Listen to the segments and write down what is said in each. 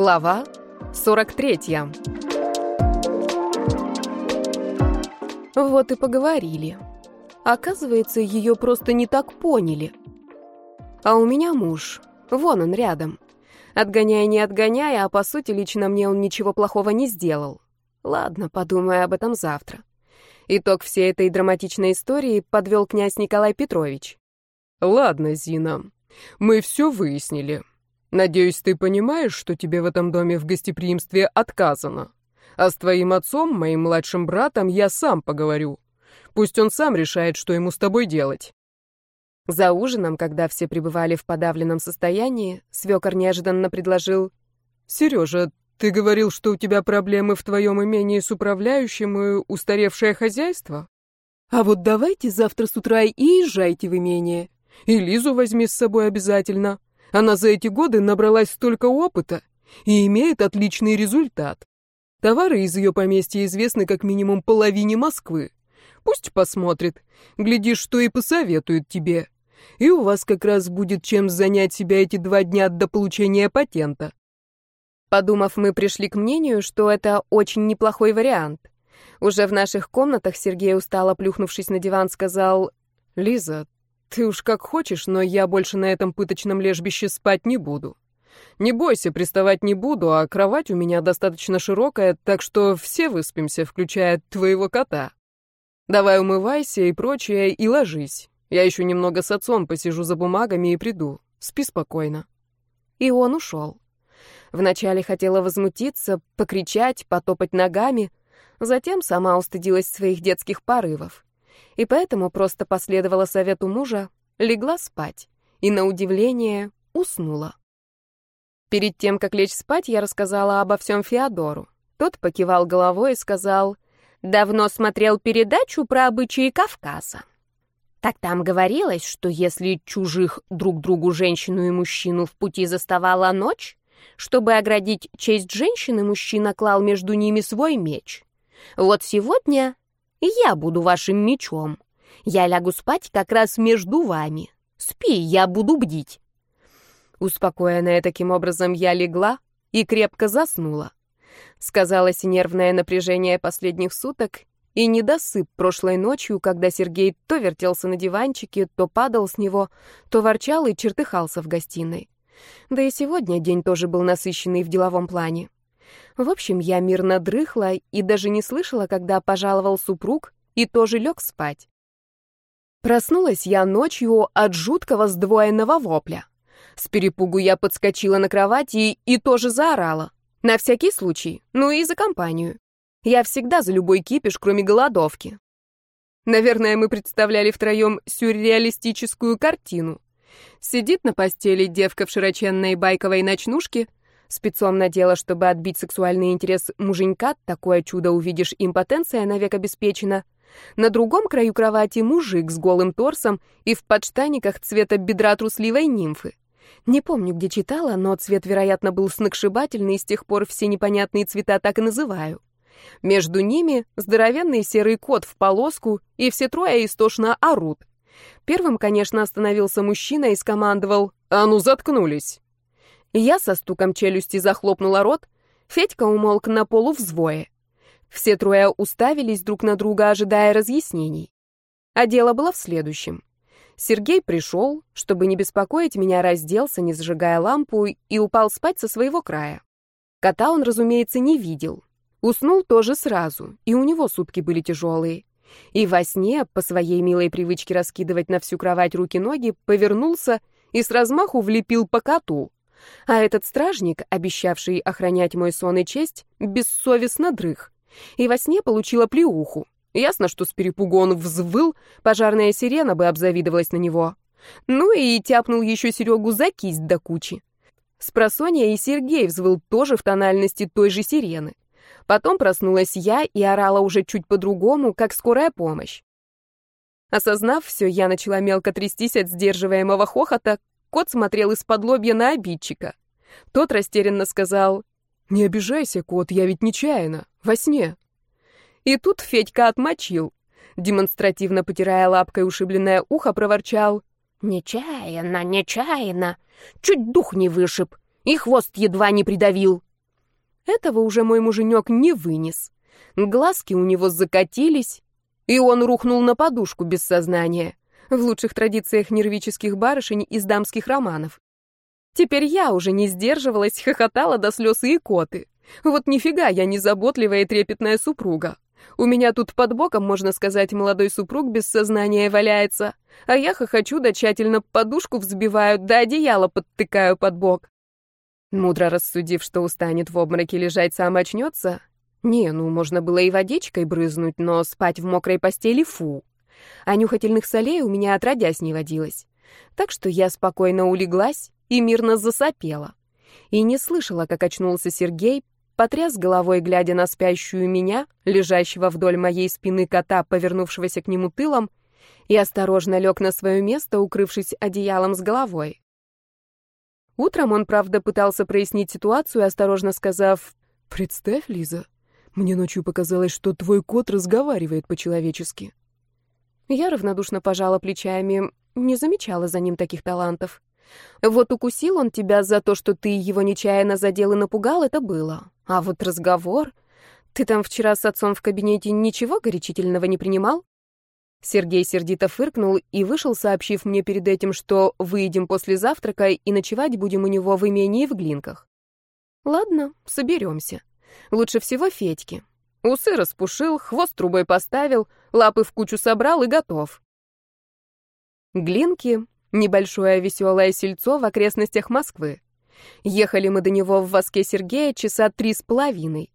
Глава 43. Вот и поговорили. Оказывается, ее просто не так поняли. А у меня муж. Вон он рядом. Отгоняя, не отгоняя, а по сути лично мне он ничего плохого не сделал. Ладно, подумаю об этом завтра. Итог всей этой драматичной истории подвел князь Николай Петрович. «Ладно, Зина, мы все выяснили. Надеюсь, ты понимаешь, что тебе в этом доме в гостеприимстве отказано. А с твоим отцом, моим младшим братом, я сам поговорю. Пусть он сам решает, что ему с тобой делать». За ужином, когда все пребывали в подавленном состоянии, свекор неожиданно предложил «Сережа, ты говорил, что у тебя проблемы в твоем имении с управляющим и устаревшее хозяйство? А вот давайте завтра с утра и езжайте в имение. И Лизу возьми с собой обязательно. Она за эти годы набралась столько опыта и имеет отличный результат. Товары из ее поместья известны как минимум половине Москвы. Пусть посмотрит. Глядишь, что и посоветует тебе. И у вас как раз будет чем занять себя эти два дня до получения патента. Подумав, мы пришли к мнению, что это очень неплохой вариант. Уже в наших комнатах Сергей, устало плюхнувшись на диван, сказал, «Лиза, ты уж как хочешь, но я больше на этом пыточном лежбище спать не буду. Не бойся, приставать не буду, а кровать у меня достаточно широкая, так что все выспимся, включая твоего кота. Давай умывайся и прочее, и ложись. Я еще немного с отцом посижу за бумагами и приду. Спи спокойно. И он ушел. Вначале хотела возмутиться, покричать, потопать ногами, затем сама устыдилась своих детских порывов. И поэтому просто последовала совету мужа, легла спать и, на удивление, уснула. Перед тем, как лечь спать, я рассказала обо всем Феодору. Тот покивал головой и сказал, «Давно смотрел передачу про обычаи Кавказа. Так там говорилось, что если чужих друг другу женщину и мужчину в пути заставала ночь, чтобы оградить честь женщины, мужчина клал между ними свой меч. Вот сегодня я буду вашим мечом. Я лягу спать как раз между вами. Спи, я буду бдить. Успокоенная таким образом, я легла и крепко заснула. Сказалось нервное напряжение последних суток и недосып прошлой ночью, когда Сергей то вертелся на диванчике, то падал с него, то ворчал и чертыхался в гостиной. Да и сегодня день тоже был насыщенный в деловом плане. В общем, я мирно дрыхла и даже не слышала, когда пожаловал супруг и тоже лег спать. Проснулась я ночью от жуткого сдвоенного вопля. С перепугу я подскочила на кровати и тоже заорала. На всякий случай, ну и за компанию. Я всегда за любой кипиш, кроме голодовки. Наверное, мы представляли втроем сюрреалистическую картину. Сидит на постели девка в широченной байковой ночнушке, спецом надела, чтобы отбить сексуальный интерес муженька, такое чудо увидишь, импотенция навек обеспечена. На другом краю кровати мужик с голым торсом и в подштаниках цвета бедра трусливой нимфы. Не помню, где читала, но цвет, вероятно, был сногсшибательный, и с тех пор все непонятные цвета так и называю. Между ними здоровенный серый кот в полоску, и все трое истошно орут. Первым, конечно, остановился мужчина и скомандовал «А ну, заткнулись!». Я со стуком челюсти захлопнула рот, Федька умолк на полу взвое. Все трое уставились друг на друга, ожидая разъяснений. А дело было в следующем. Сергей пришел, чтобы не беспокоить меня, разделся, не зажигая лампу, и упал спать со своего края. Кота он, разумеется, не видел. Уснул тоже сразу, и у него сутки были тяжелые. И во сне, по своей милой привычке раскидывать на всю кровать руки-ноги, повернулся и с размаху влепил по коту. А этот стражник, обещавший охранять мой сон и честь, бессовестно дрых. И во сне получила плеуху. Ясно, что с перепугу он взвыл, пожарная сирена бы обзавидовалась на него. Ну и тяпнул еще Серегу за кисть до кучи. Спросонья и Сергей взвыл тоже в тональности той же сирены. Потом проснулась я и орала уже чуть по-другому, как скорая помощь. Осознав все, я начала мелко трястись от сдерживаемого хохота. Кот смотрел из-под лобья на обидчика. Тот растерянно сказал, «Не обижайся, кот, я ведь нечаянно, во сне». И тут Федька отмочил. Демонстративно потирая лапкой ушибленное ухо, проворчал, «Нечаянно, нечаянно, чуть дух не вышиб и хвост едва не придавил. Этого уже мой муженек не вынес. Глазки у него закатились, и он рухнул на подушку без сознания, в лучших традициях нервических барышень из дамских романов. Теперь я уже не сдерживалась, хохотала до слез и коты. Вот нифига я не заботливая и трепетная супруга. У меня тут под боком, можно сказать, молодой супруг без сознания валяется, а я хохочу да тщательно подушку взбиваю, да одеяло подтыкаю под бок. Мудро рассудив, что устанет в обмороке лежать, сам очнется. Не, ну, можно было и водичкой брызнуть, но спать в мокрой постели — фу. А нюхательных солей у меня отродясь не водилось. Так что я спокойно улеглась и мирно засопела. И не слышала, как очнулся Сергей, потряс головой, глядя на спящую меня, лежащего вдоль моей спины кота, повернувшегося к нему тылом, и осторожно лег на свое место, укрывшись одеялом с головой. Утром он, правда, пытался прояснить ситуацию, осторожно сказав, «Представь, Лиза, мне ночью показалось, что твой кот разговаривает по-человечески». Я равнодушно пожала плечами, не замечала за ним таких талантов. Вот укусил он тебя за то, что ты его нечаянно задел и напугал, это было. А вот разговор... Ты там вчера с отцом в кабинете ничего горячительного не принимал? Сергей сердито фыркнул и вышел, сообщив мне перед этим, что выйдем после завтрака и ночевать будем у него в имении в Глинках. Ладно, соберемся. Лучше всего Федьки. Усы распушил, хвост трубой поставил, лапы в кучу собрал и готов. Глинки — небольшое веселое сельцо в окрестностях Москвы. Ехали мы до него в воске Сергея часа три с половиной.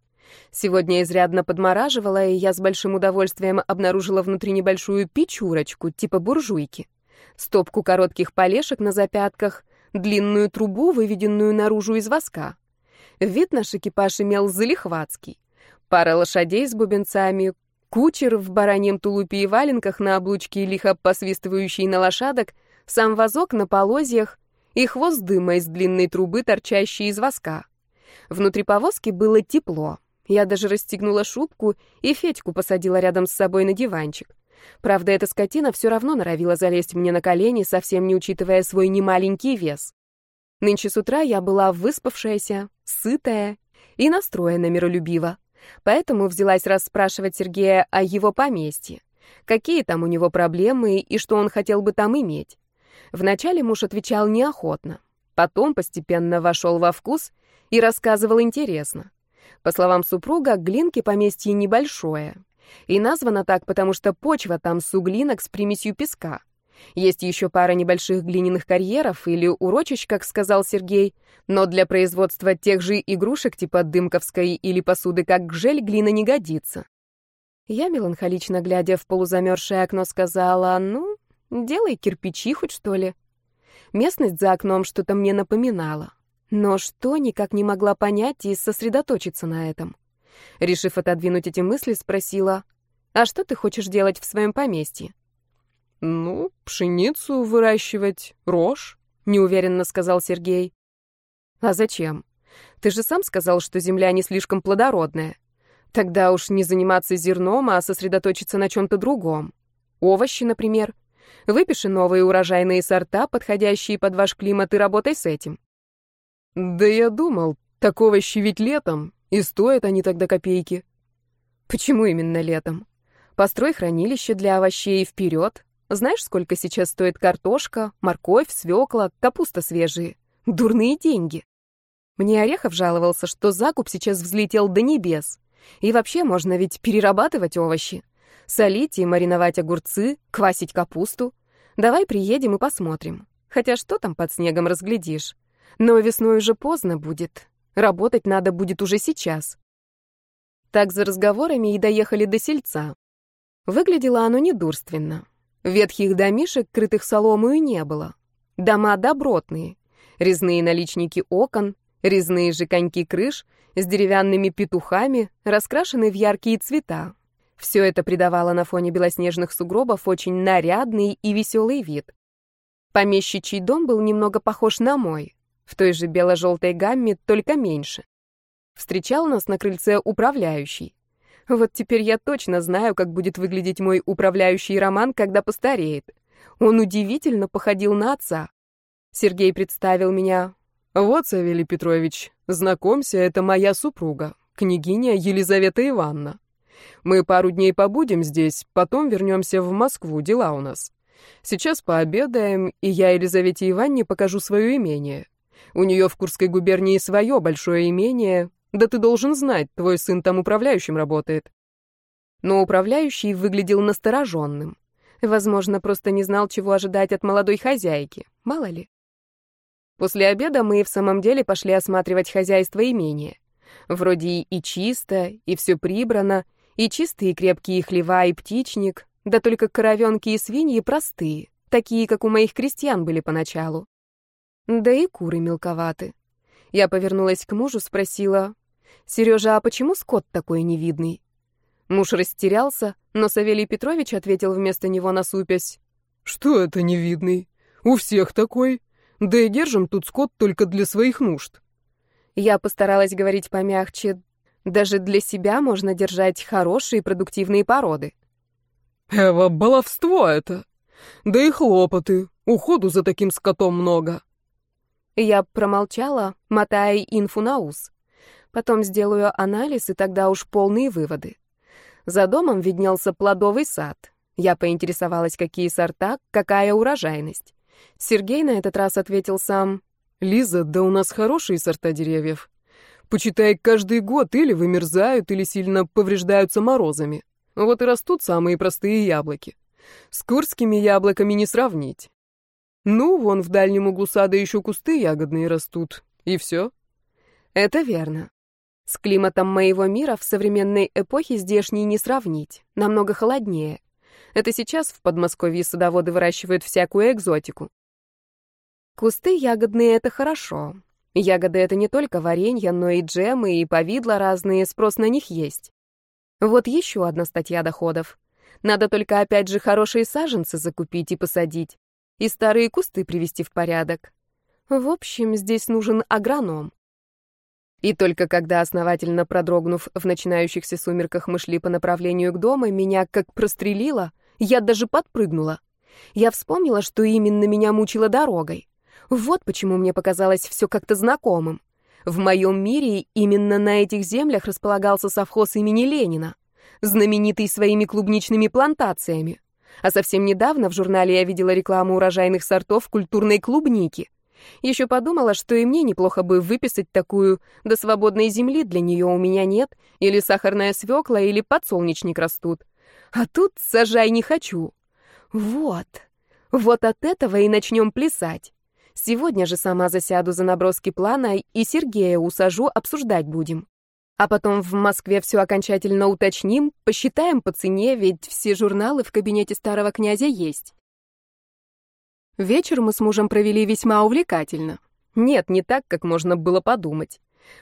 Сегодня изрядно подмораживала, и я с большим удовольствием обнаружила внутри небольшую печурочку, типа буржуйки. Стопку коротких полешек на запятках, длинную трубу, выведенную наружу из воска. Вид наш экипаж имел залихватский. Пара лошадей с бубенцами, кучер в бараньем тулупе и валенках на облучке, лихо посвистывающий на лошадок, сам вазок на полозьях, и хвост дыма из длинной трубы, торчащий из воска. Внутри повозки было тепло. Я даже расстегнула шубку и Федьку посадила рядом с собой на диванчик. Правда, эта скотина все равно норовила залезть мне на колени, совсем не учитывая свой немаленький вес. Нынче с утра я была выспавшаяся, сытая и настроена миролюбиво. Поэтому взялась расспрашивать Сергея о его поместье. Какие там у него проблемы и что он хотел бы там иметь. Вначале муж отвечал неохотно, потом постепенно вошел во вкус и рассказывал интересно. По словам супруга, Глинки поместье небольшое. И названо так, потому что почва там суглинок с примесью песка. Есть еще пара небольших глиняных карьеров или урочищ, как сказал Сергей, но для производства тех же игрушек типа дымковской или посуды как гжель глина не годится. Я, меланхолично глядя в полузамерзшее окно, сказала, ну, Делай кирпичи хоть что ли. Местность за окном что-то мне напоминала. Но что, никак не могла понять и сосредоточиться на этом. Решив отодвинуть эти мысли, спросила, «А что ты хочешь делать в своем поместье?» «Ну, пшеницу выращивать, рожь», — неуверенно сказал Сергей. «А зачем? Ты же сам сказал, что земля не слишком плодородная. Тогда уж не заниматься зерном, а сосредоточиться на чем-то другом. Овощи, например. Выпиши новые урожайные сорта, подходящие под ваш климат, и работай с этим. Да я думал, такого щевить летом, и стоят они тогда копейки. Почему именно летом? Построй хранилище для овощей вперед. Знаешь, сколько сейчас стоит картошка, морковь, свекла, капуста свежие? Дурные деньги. Мне Орехов жаловался, что закуп сейчас взлетел до небес. И вообще можно ведь перерабатывать овощи солить и мариновать огурцы, квасить капусту. Давай приедем и посмотрим. Хотя что там под снегом разглядишь? Но весной уже поздно будет. Работать надо будет уже сейчас. Так за разговорами и доехали до сельца. Выглядело оно недурственно. Ветхих домишек, крытых соломою, не было. Дома добротные. Резные наличники окон, резные же коньки крыш с деревянными петухами, раскрашены в яркие цвета, все это придавало на фоне белоснежных сугробов очень нарядный и веселый вид. Помещичий дом был немного похож на мой, в той же бело-желтой гамме, только меньше. Встречал нас на крыльце управляющий. Вот теперь я точно знаю, как будет выглядеть мой управляющий Роман, когда постареет. Он удивительно походил на отца. Сергей представил меня Вот, Савелий Петрович, знакомься, это моя супруга, княгиня Елизавета Ивановна. Мы пару дней побудем здесь, потом вернемся в Москву, дела у нас. Сейчас пообедаем, и я Елизавете Ивановне покажу свое имение. У нее в Курской губернии свое большое имение, да ты должен знать, твой сын там управляющим работает. Но управляющий выглядел настороженным. Возможно, просто не знал, чего ожидать от молодой хозяйки, мало ли. После обеда мы в самом деле пошли осматривать хозяйство имения. Вроде и чисто, и все прибрано, и чистые крепкие хлева, и птичник, да только коровенки и свиньи простые, такие, как у моих крестьян были поначалу. Да и куры мелковаты. Я повернулась к мужу, спросила, «Сережа, а почему скот такой невидный?» Муж растерялся, но Савелий Петрович ответил вместо него насупясь, «Что это невидный? У всех такой. Да и держим тут скот только для своих нужд». Я постаралась говорить помягче, даже для себя можно держать хорошие продуктивные породы. Эва, баловство это. Да и хлопоты. Уходу за таким скотом много. Я промолчала, мотая инфу на ус. Потом сделаю анализ, и тогда уж полные выводы. За домом виднелся плодовый сад. Я поинтересовалась, какие сорта, какая урожайность. Сергей на этот раз ответил сам. «Лиза, да у нас хорошие сорта деревьев. Почитай, каждый год или вымерзают, или сильно повреждаются морозами. Вот и растут самые простые яблоки. С курскими яблоками не сравнить. Ну, вон в дальнем углу сада еще кусты ягодные растут. И все. Это верно. С климатом моего мира в современной эпохе здешний не сравнить. Намного холоднее. Это сейчас в Подмосковье садоводы выращивают всякую экзотику. Кусты ягодные — это хорошо. Ягоды — это не только варенье, но и джемы, и повидла разные, спрос на них есть. Вот еще одна статья доходов. Надо только опять же хорошие саженцы закупить и посадить, и старые кусты привести в порядок. В общем, здесь нужен агроном. И только когда, основательно продрогнув в начинающихся сумерках, мы шли по направлению к дому, меня как прострелило, я даже подпрыгнула. Я вспомнила, что именно меня мучила дорогой. Вот почему мне показалось все как-то знакомым. В моем мире именно на этих землях располагался совхоз имени Ленина, знаменитый своими клубничными плантациями. А совсем недавно в журнале я видела рекламу урожайных сортов культурной клубники. Еще подумала, что и мне неплохо бы выписать такую, до свободной земли для нее у меня нет, или сахарная свекла, или подсолнечник растут. А тут сажай не хочу. Вот, вот от этого и начнем плясать. Сегодня же сама засяду за наброски плана и Сергея усажу, обсуждать будем. А потом в Москве все окончательно уточним, посчитаем по цене, ведь все журналы в кабинете старого князя есть. Вечер мы с мужем провели весьма увлекательно. Нет, не так, как можно было подумать.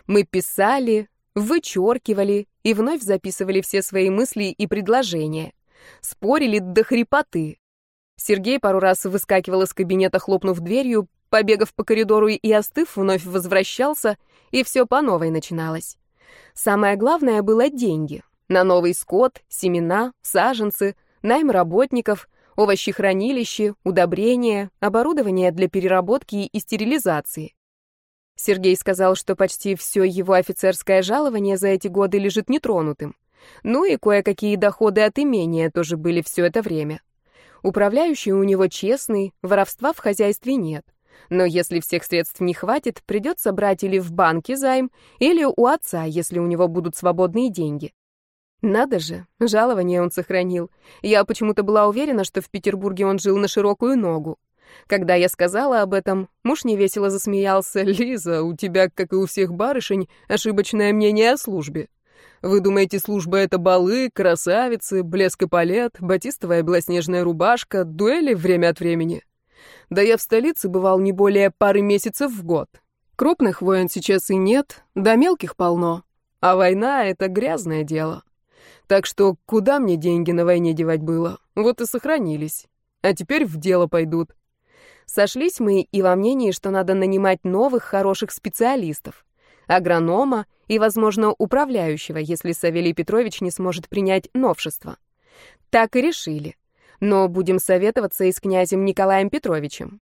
Мы писали, вычеркивали и вновь записывали все свои мысли и предложения. Спорили до хрипоты. Сергей пару раз выскакивал из кабинета, хлопнув дверью, побегав по коридору и остыв, вновь возвращался, и все по новой начиналось. Самое главное было деньги. На новый скот, семена, саженцы, найм работников, овощехранилище, удобрения, оборудование для переработки и стерилизации. Сергей сказал, что почти все его офицерское жалование за эти годы лежит нетронутым. Ну и кое-какие доходы от имения тоже были все это время. Управляющий у него честный, воровства в хозяйстве нет. Но если всех средств не хватит, придется брать или в банке займ, или у отца, если у него будут свободные деньги. Надо же, жалование он сохранил. Я почему-то была уверена, что в Петербурге он жил на широкую ногу. Когда я сказала об этом, муж невесело засмеялся. «Лиза, у тебя, как и у всех барышень, ошибочное мнение о службе. Вы думаете, служба — это балы, красавицы, блеск и палет, батистовая белоснежная рубашка, дуэли время от времени? Да я в столице бывал не более пары месяцев в год. Крупных войн сейчас и нет, да мелких полно. А война — это грязное дело. Так что куда мне деньги на войне девать было? Вот и сохранились. А теперь в дело пойдут. Сошлись мы и во мнении, что надо нанимать новых хороших специалистов. Агронома и, возможно, управляющего, если Савелий Петрович не сможет принять новшество. Так и решили но будем советоваться и с князем Николаем Петровичем.